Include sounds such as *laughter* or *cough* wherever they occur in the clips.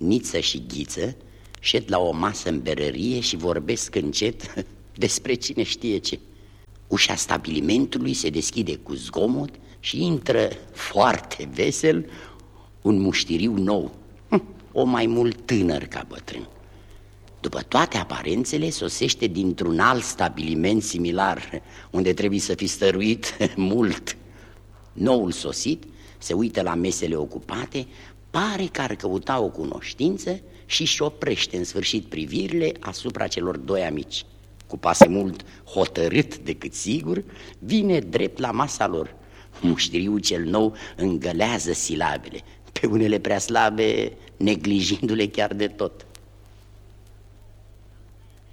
Niță și Ghiță șed la o masă în berărie și vorbesc încet *laughs* despre cine știe ce. Ușa stabilimentului se deschide cu zgomot și intră foarte vesel un muștiriu nou, hm, o mai mult tânăr ca bătrân. După toate aparențele, sosește dintr-un alt stabiliment similar, unde trebuie să fi stăruit *laughs* mult. Noul sosit se uită la mesele ocupate, pare că ar căuta o cunoștință și și oprește în sfârșit privirile asupra celor doi amici. Cu pase mult hotărât decât sigur, vine drept la masa lor. Muștiriul cel nou îngălează silabele, pe unele prea slabe, neglijindu-le chiar de tot.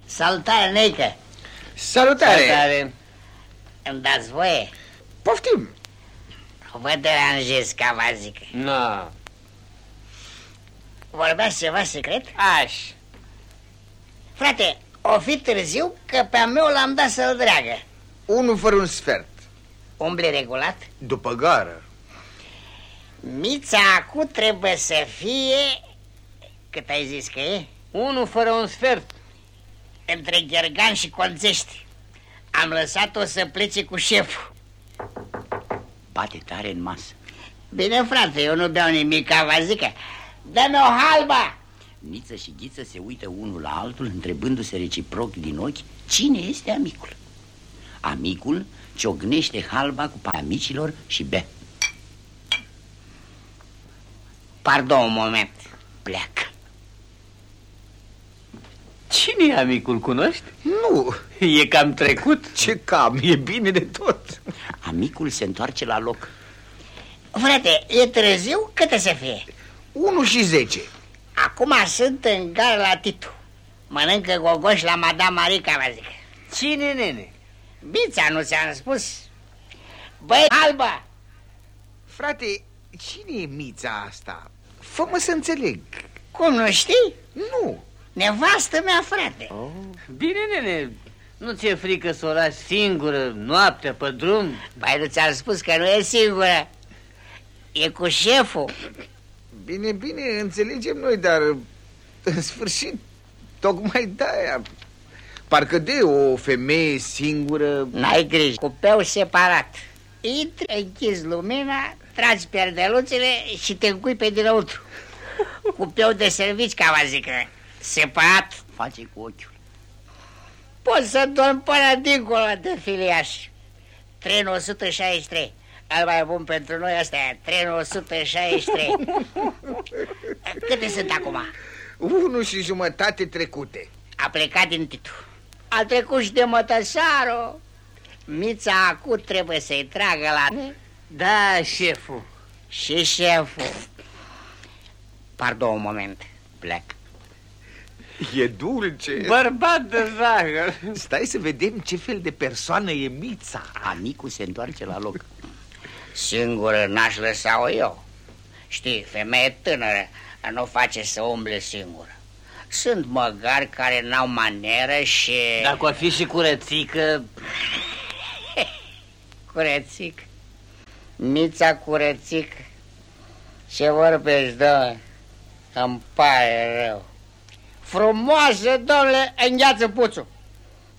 Salutare, Neică! Salutare! Salutare! Îmi dați voie? Poftim! Vă deranjez, ca vă zic. Nu. No. Vorbeați ceva secret? Aș. Frate, o fi târziu că pe-a meu l-am dat să-l dreagă. Unul fără un sfert. Umble regulat? După gară. Mița acu trebuie să fie... Cât ai zis că e? Unul fără un sfert. Între Ghergan și Conțești. Am lăsat-o să plece cu șeful. Bate tare în masă. Bine, frate, eu nu beau nimic, ca vă zică. Dă-mi o halba! Niță și Ghiță se uită unul la altul, întrebându-se reciproc din ochi cine este amicul. Amicul ciognește halba cu amicilor și bea. Pardon un moment. Pleacă. Cine e amicul, cunoști? Nu. E cam trecut? Ce cam, e bine de tot. Amicul se întoarce la loc. Frate, e târziu? Câte să fie? 1 și 10. Acum sunt în gara la Titu. Mănâncă gogoși la Madame Marica, vă zic. Cine, nene? Bița, nu ți-am spus? Băi, alba! Frate, cine e mița asta? Fă-mă să înțeleg. Cum, nu știi? Nu. Nevastă mea, frate. Oh. Bine, nene, nu ți-e frică să o lași singură, noaptea, pe drum? Păi nu ți-am spus că nu e singură. E cu șeful. Bine, bine, înțelegem noi, dar în sfârșit, tocmai de-aia... Parcă de o femeie singură... N-ai grijă, cu peu separat. Intri, închizi lumina, tragi perdeluțele și te încui pe dinăuntru. Cu peu de servici, ca vă zic, separat. Face cu ochiul. Poți să dormi până dincolo de filiaș. Trenul 163. Al mai bun pentru noi asta e, trenul 163. Câte sunt acum? Unu și jumătate trecute. A plecat din Titu. A trecut și de Mătăsaru. Mița acu trebuie să-i tragă la... Da, șeful. Și șeful. Pardon un moment. Plec. E dulce. Bărbat de zahăr. Stai să vedem ce fel de persoană e Mița. Amicul se întoarce la loc. Singură n-aș lăsa-o eu. Știi, femeie tânără nu face să umble singură. Sunt măgari care n-au maneră și... Dacă ar fi și curățică... *laughs* curățic? Mița curățic? Ce vorbești, dă? Îmi pare rău. Frumoasă, domnule, îngheață puțul.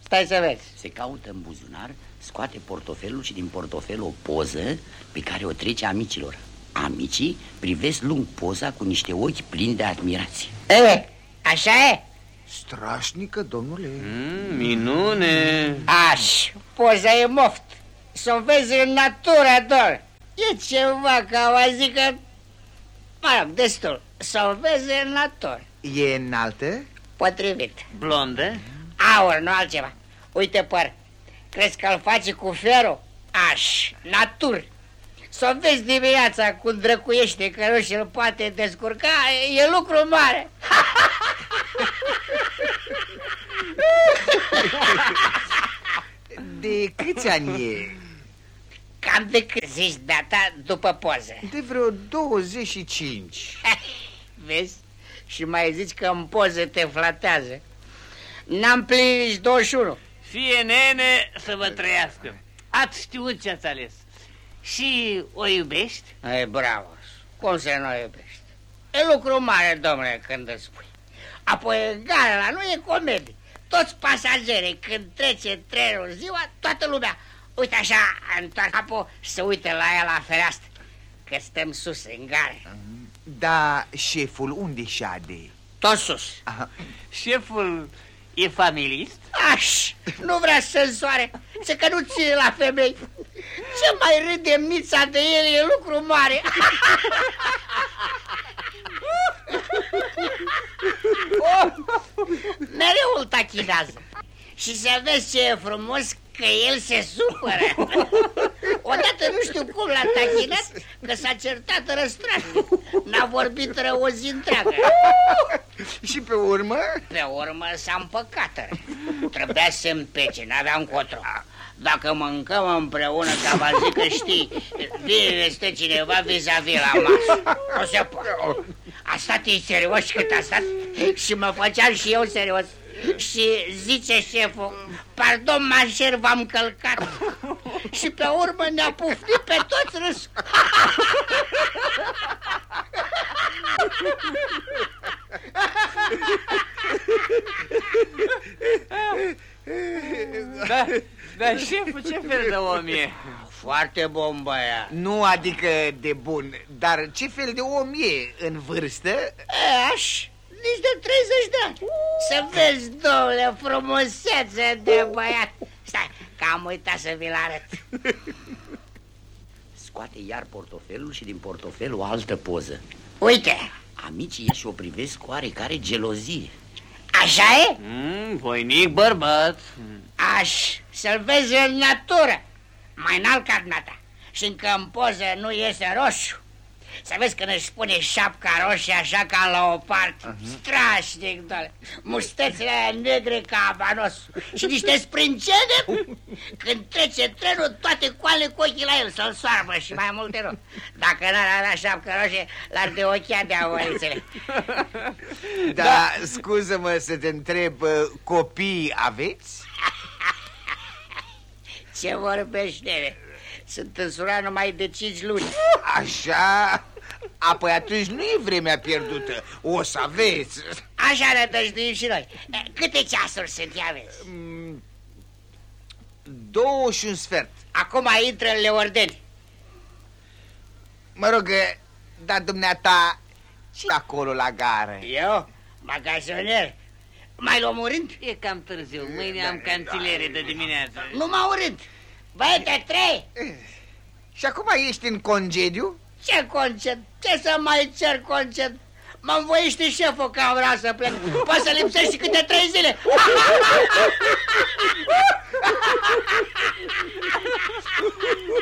Stai să vezi. Se caută în buzunar, scoate portofelul și din portofel o poză pe care o trece amicilor. Amicii privesc lung poza cu niște ochi plini de admirație. E, așa e? Strașnică, domnule. Mm, minune. Aș, poza e moft. Să vezi în natură, doar. E ceva ca vă zică... Mă rog, destul. Să vezi în natură. E înaltă? Potrivit. Blondă? Aur, nu altceva. Uite păr. Crezi că îl face cu ferul? Aș, natur. Să vezi dimineața cum drăcuiește că nu și-l poate descurca, e lucru mare. *laughs* De câți ani e? Cam de cât zici data după poză? De vreo 25. *laughs* Vezi? Și mai zici că în poză te flatează. N-am plinit nici 21. Fie nene să vă trăiască. Ați știut ce ați ales. Și o iubești? Ei, bravo. Cum să nu o iubești? E lucru mare, domnule, când îți spui. Apoi, gara nu e comedie. Toți pasagerii, când trece trenul ziua, toată lumea, uite așa, întoarce capul și se uită la ea la fereastră, că stăm sus, în gare. Da, șeful unde șade? Tot sus. Aha. Șeful e familist? Aș, nu vrea să soare, ce că nu ține la femei. Ce mai râde mița de el e lucru mare. Mereu îl tachinează. Și să vezi ce e frumos că el se supără. Odată nu știu cum l-a tachinat, că s-a certat răstrașnic. N-a vorbit rău o zi întreagă. Și pe urmă? Pe urmă s-a împăcat. Trebuia să împece, n-aveam cotro. Dacă mâncăm împreună, ca vă zic că știi, bine este cineva vis-a-vis la masă. O să poate. A stat ei serios cât a stat și mă făceam și eu serios. Și zice șeful, pardon, mașer, v-am călcat. Și pe urmă ne-a pufnit pe toți râs. *laughs* dar șeful ce fel de om e? Foarte bun băiat. Nu adică de bun, dar ce fel de om e în vârstă? E, Aș, nici de 30 de ani. Să vezi, domnule, frumusețe de băiat. Stai, că am uitat să vi-l arăt. *laughs* Scoate iar portofelul și din portofel o altă poză. Uite, Amicii ei și o privesc cu oarecare gelozie. Așa e? Mm, voinic bărbat. Aș să-l vezi în natură, mai înalt ca dumneata. Și încă în poză nu iese roșu. Să vezi când își pune șapca roșie așa ca la o parte. Strașnic, doamne. Mustățile aia negre ca abanos. Și niște sprâncene. Când trece trenul, toate coale cu ochii la el să-l soarbă și mai multe nu. Dacă n-ar avea șapcă roșie, l-ar de ochia de avorițele. Da, scuză-mă să te întreb, uh, copii aveți? *laughs* Ce vorbești, nene? Sunt însurat numai de cinci luni. Așa? Apoi atunci nu e vremea pierdută, o să aveți. Așa ne dăjduim și noi. E, Câte ceasuri sunt, ia vezi? Mm, Două și un sfert. Acum intră în Leordeni. Mă rog, dar dumneata, ce acolo la gară? Eu? Magazoner? Mai luăm urând? E cam târziu, mâine am canțilere de dimineață. Nu mă urând. Băiete, trei! Și acum ești în concediu? Ce concet? Ce să mai cer concet? Mă învoiește șeful că vreau să plec. Poți să lipsești câte trei zile.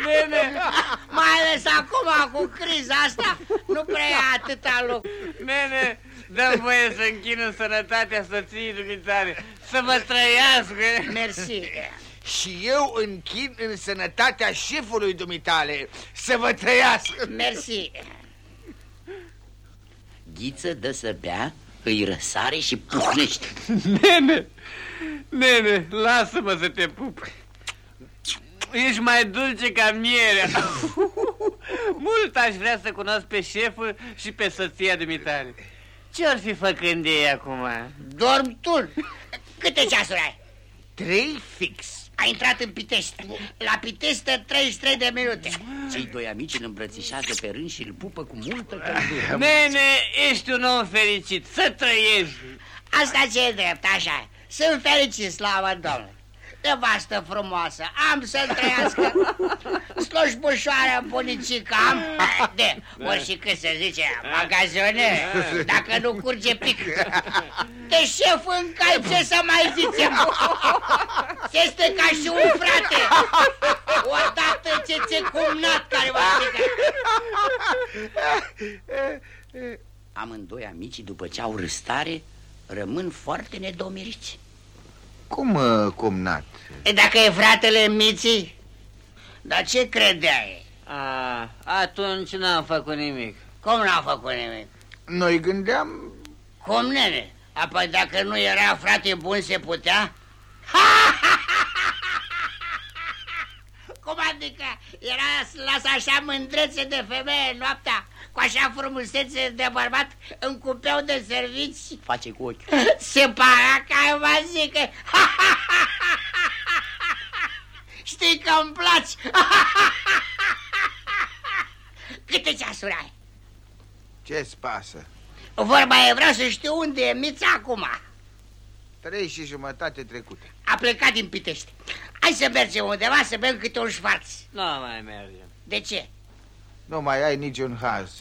Nene, Mai ales acum cu criza asta, nu prea e atâta lucru. nene, dă voie să închin în sănătatea soției dumitare, să mă trăiască. Mersi. Și eu închin în sănătatea șefului dumitale să vă trăiască. Mersi. Ghiță dă să bea, îi răsare și pufnește. Nene, nene, lasă-mă să te pup. Ești mai dulce ca mierea. *laughs* Mult aș vrea să cunosc pe șeful și pe soția dumitare. Ce-or fi făcând ei acum? Dorm tu. Câte ceasuri ai? Trei fix. A intrat în Pitești. La Pitești 33 de minute. Cei doi amici îl îmbrățișează pe rând și îl pupă cu multă căldură. Nene, ești un om fericit, să trăiești. Asta ce e drept, așa e. Sunt fericit, slavă Domnului. Nevastă frumoasă, am să trăiască *laughs* Slujbușoară bunicică am De, ori și cât se zice, magazione Dacă nu curge pic De șef în cai, ce să mai zicem Este ca și un frate Odată ce ți cumnat care va zice Amândoi amicii, după ce au râstare, rămân foarte nedomiriți. Cum, uh, cumnat? E, Dacă e fratele Miții Dar ce credeai? A, atunci n-am făcut nimic. Cum n-a făcut nimic? Noi gândeam... Cum, nene? Apoi dacă nu era frate bun, se putea? Cum adică? Era las așa mândrețe de femeie noaptea? cu așa frumusețe de bărbat în cupeau de servici. Face cu ochi. Se para ca vă zic că... *laughs* Știi că îmi place. *laughs* Câte ceasuri ai? Ce-ți pasă? Vorba e, vreau să știu unde e Mița acum. Trei și jumătate trecute. A plecat din Pitești. Hai să mergem undeva să bem câte un șfarț. Nu mai mergem. De ce? Nu mai ai niciun haz.